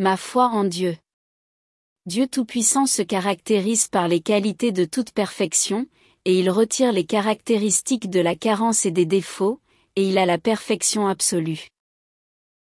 Ma foi en Dieu. Dieu Tout-Puissant se caractérise par les qualités de toute perfection, et il retire les caractéristiques de la carence et des défauts, et il a la perfection absolue.